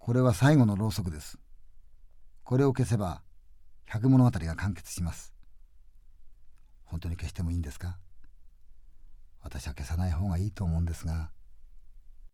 これは最後のろうそくです。これを消せば百物語が完結します。本当に消してもいいんですか？私は消さない方がいいと思うんですが。